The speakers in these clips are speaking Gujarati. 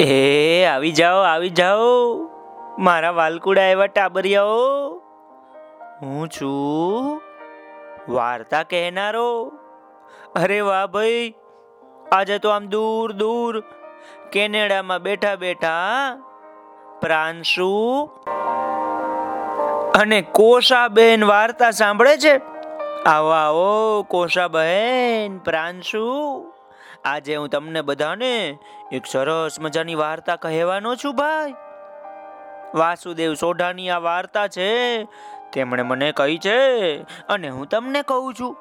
એ, આવી જાઓ આવી જાઓ. મારા વાલકુડા એવા ટાબરિયાઓ. હું છું વાર્તા કહેનારો. અરે વાહ ભાઈ, આજે તો આમ દૂર દૂર કેનેડામાં બેઠા બેઠા પ્રાંશુ અને કોષાબેન વાર્તા સાંભળે છે? આવો આવો કોષાબહેન પ્રાંશુ આજે હું તમને બધાને એક સરસ મજાની વાર્તા કહેવાનો છું ભાઈ. વાસુદેવ સોઢાની આ વાર્તા છે, તેમણે મને કહી છે અને હું તમને કહું છું.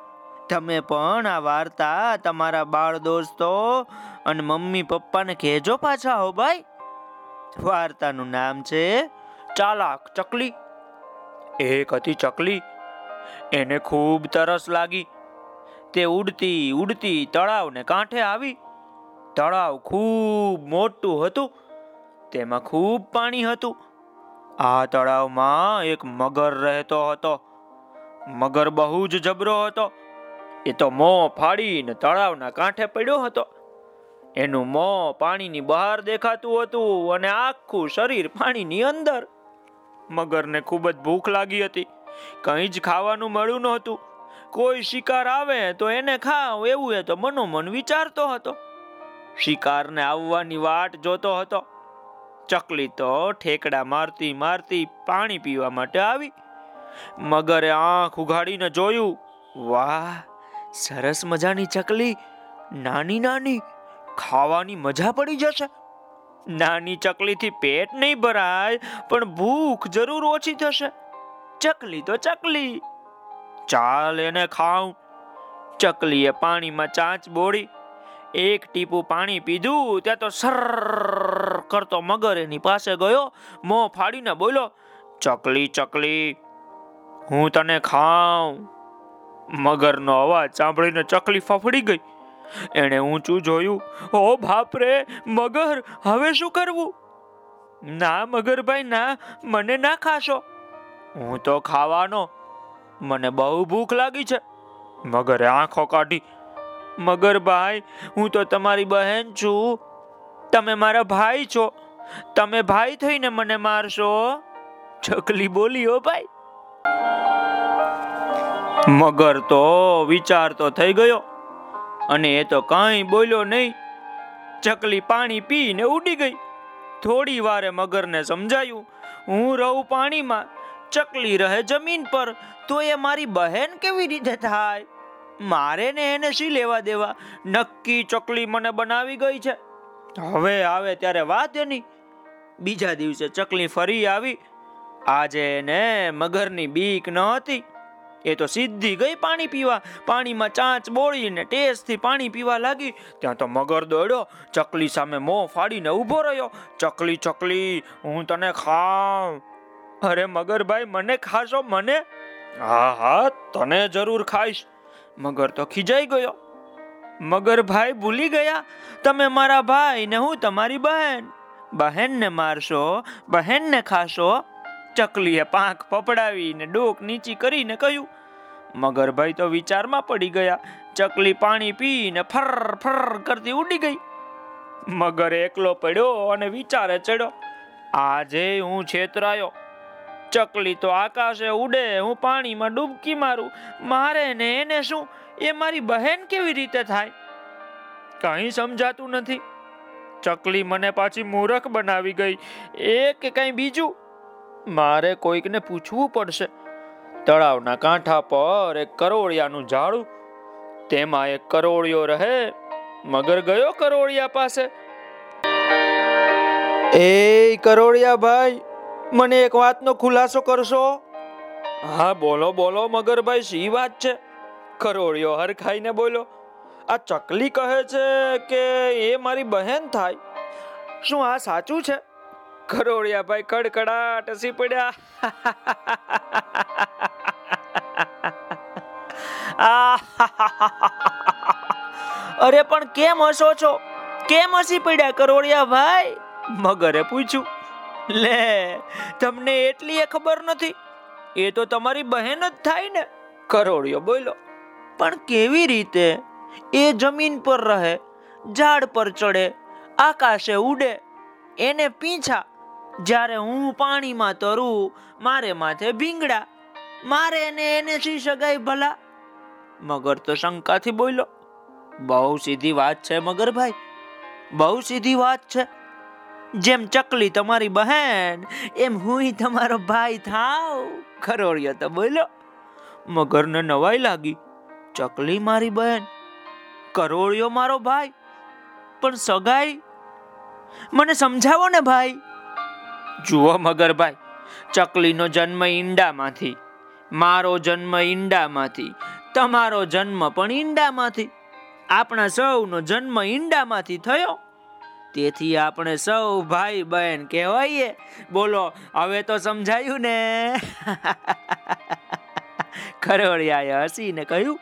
તમે પણ આ વાર્તા તમારા બાળ દોસ્તો અને મમ્મી પપ્પાને કહેજો પાછા હો ભાઈ. વાર્તાનું નામ છે ચાલાક ચકલી. એક હતી ચકલી. એને ખૂબ તરસ લાગી. તે ઉડતી ઉડતી તળાવને કાંઠે આવી. તળાવ ખૂબ મોટું હતું, તેમાં ખૂબ પાણી હતું. આ તળાવમાં એક મગર રહેતો હતો. મગર બહુ જ જબરો હતો. એ તો મોં ફાડીને તળાવના કાંઠે પડ્યો હતો. એનું મોં પાણીની બહાર દેખાતું હતું અને આખું શરીર પાણીની અંદર. મગરને ખૂબ જ ભૂખ લાગી હતી. કંઈ જ ખાવાનું મળ્યું નહોતું. કોઈ શિકાર આવે તો એને ખાવ, એવું એ તો મનોમન વિચારતો હતો. શિકારને આવવાની વાટ જોતો હતો. ચકલી તો ઠેકડા મારતી મારતી પાણી પીવા માટે આવી. મગરે આંખ ઉઘાડીને જોયું, વાહ, સરસ મજાની ચકલી. નાની નાની, ખાવાની મજા પડી જશે. નાની ચકલીથી પેટ નહીં ભરાય, પણ ભૂખ જરૂર ઓછી થશે. ચકલી તો ચકલી. ચાલ એને ખાઉં. ચકલીએ પાણીમાં ચાંચ બોળી. એક ટીપું પાણી પીધું, ત્યાં તો સર કરતો મગર એની પાસે ગયો. મોં ફાડીને બોલ્યો, ચકલી ચકલી, હું તને ખાઉં. મગરનો અવાજ સાંભળીને ચકલી ફફડી ગઈ. એણે ઊંચું જોયું, ઓ બાપરે, મગર, હવે શું કરવું? ના મગરભાઈ, ના, મને ના ખાશો. હું તો ખાવાનો મને બહુ ભૂખ લાગી છે. મગરે આંખો કાઢી. મગરભાઈ હું તો તમારી બહેન છું. તમે મારા ભાઈ છો. તમે ભાઈ થઈને મને મારશો. ચકલી બોલી હો ભાઈ. મગર તો વિચાર તો થઈ ગયો. અને એ તો કઈ બોલ્યો નહીં. ચકલી પાણી પીને ઉડી ગઈ. થોડી વારે મગરને સમજાયું. હું રહું પાણીમાં. ચકલી રહે જમીન પર, તો એ મારી બહેન કેવી રીતે થાય? મારે ને એને શી લેવા દેવા? નક્કી ચકલી મને બનાવી ગઈ છે. હવે આવે ત્યારે વાત એની. બીજા દિવસે ચકલી ફરી આવી. આજે એને મગરની બીક ન હતી. એ તો સીધી ગઈ પાણી પીવા. પાણીમાં ચાંચ બોળીને ટેસ્ટથી પાણી પીવા લાગી. ત્યાં તો મગર દોડ્યો. ચકલી સામે મોં ફાડીને ઊભો રહ્યો. ચકલી ચકલી, હું તને ખાઉં. અરે મગરભાઈ, મને ખાશો, મને? હા હા, તને જરૂર ખાઈશ. મગર તો ખીજાઈ ગયો. મગરભાઈ ભૂલી ગયા. તમે મારા ભાઈ ને હું તમારી બહેન. બહેનને મારશો, બહેનને ખાશો. ચકલીએ પાંખ પપડાવીને ડોક નીચી કરીને કહ્યું. મગરભાઈ તો વિચારમાં પડી ગયા. ચકલી પાણી પીને ફર ફર કરતી ઉડી ગઈ. મગર એકલો પડ્યો અને વિચારે ચડ્યો. આજે હું છેતરાયો. ચકલી તો આકાશે ઉડે, હું પાણીમાં ડૂબકી મારું. મારે ને એને શું? એ મારી બહેન કેવી રીતે થાય? કઈ સમજાતું નથી. ચકલી મને પાછી મૂરખ બનાવી ગઈ. એ કે કઈ બીજું? મારે કોઈકને પૂછવું પડશે. તળાવના કાંઠા પર એક કરોળિયાનું ઝાડું. તેમાં એક કરોળિયો રહે, મગર ગયો કરોળિયા પાસે. એ કરોળિયા ભાઈ મને એક વાતનો ખુલાસો કરશો? હા બોલો બોલો મગરભાઈ શી વાત છે? કરોળિયો હરખાઈને બોલો આ ચકલી કહે છે કે એ મારી બહેન થાય. શું આ સાચું છે? કરોળિયા ભાઈ કડકડાટ હસી પડ્યા. અરે પણ કેમ હસો છો? કેમ હસી પડ્યા કરોળિયા ભાઈ મગરે પૂછ્યું લે, તમને એટલી એ ખબર નથી? એ તો તમારી બહેન જ થાય ને. કરોડિયો બોલો પણ કેવી રીતે? એ જમીન પર રહે, ઝાડ પર ચડે, આકાશે ઉડે, એને પીંછા. જ્યારે હું પાણીમાં તરું, મારે માથે ભીંગડા. મારે એને એને શી સગાઈ ભલા? મગર તો શંકાથી બોલ્યો. બહુ સીધી વાત છે મગરભાઈ. બહુ સીધી વાત છે. જેમ ચકલી તમારી બહેન, એમ હું તમારો ભાઈ થાવ ખરોળ્યો તો બોલ્યો. મગરને નવાઈ લાગી. ચકલી મારી બહેન કરોળિયો મારો ભાઈ, પણ સગાઈ? મને સમજાવો ને ભાઈ? જુઓ મગરભાઈ ચકલીનો જન્મ ઈંડામાંથી, મારો જન્મ ઈંડામાંથી, તમારો જન્મ પણ ઈંડામાંથી. આપણા સૌનો જન્મ ઈંડામાંથી થયો. તેથી આપણે સૌ ભાઈ બહેન કહેવાઈએ. બોલો, હવે તો સમજાયું ને? ખરોડિયાએ હસીને કહ્યું,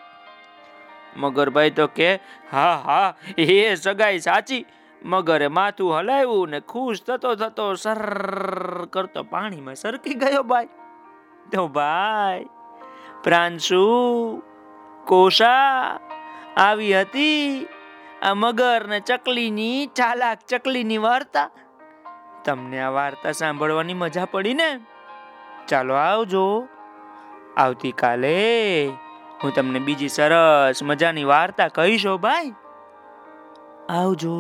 મગરભાઈ તો કે, હા હા, એ સગાઈ સાચી. મગરે માથું હલાવ્યું ને ખુશ થતો થતો સર કરતો પાણીમાં સરકી ગયો ભાઈ. તો ભાઈ પ્રાંશુ કોષા આવી હતી? આ મગર ને ચકલીની ચાલાક ચકલીની વાર્તા. તમને આ વાર્તા સાંભળવાની મજા પડી ને? ચાલો આવજો. આવતીકાલે હું તમને બીજી સરસ મજાની વાર્તા કહીશો ભાઈ. આવજો.